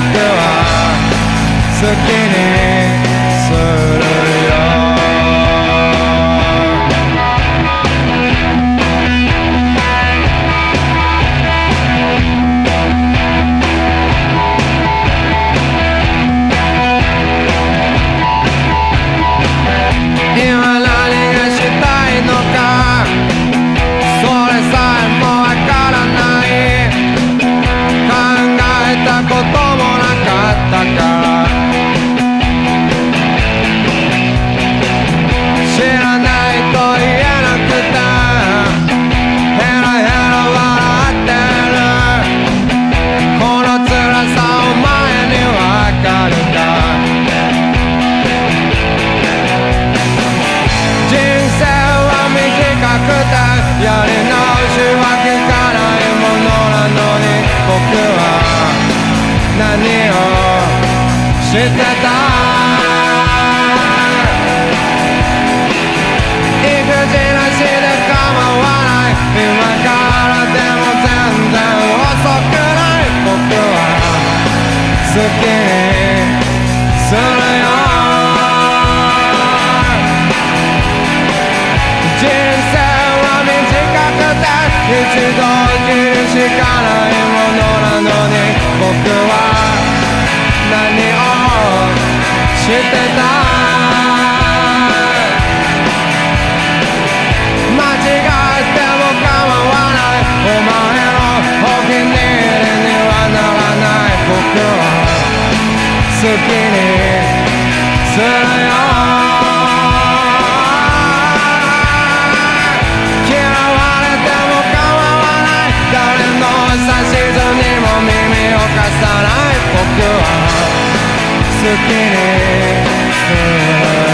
は好きにしてた育児なしで構わない今からでも全然遅くない僕は好きにするよ人生は短くて一度きりしかないものなのに僕はしてた。間違っても構わない。お前のお気に入りにはならない。僕は好きにするよ。けね。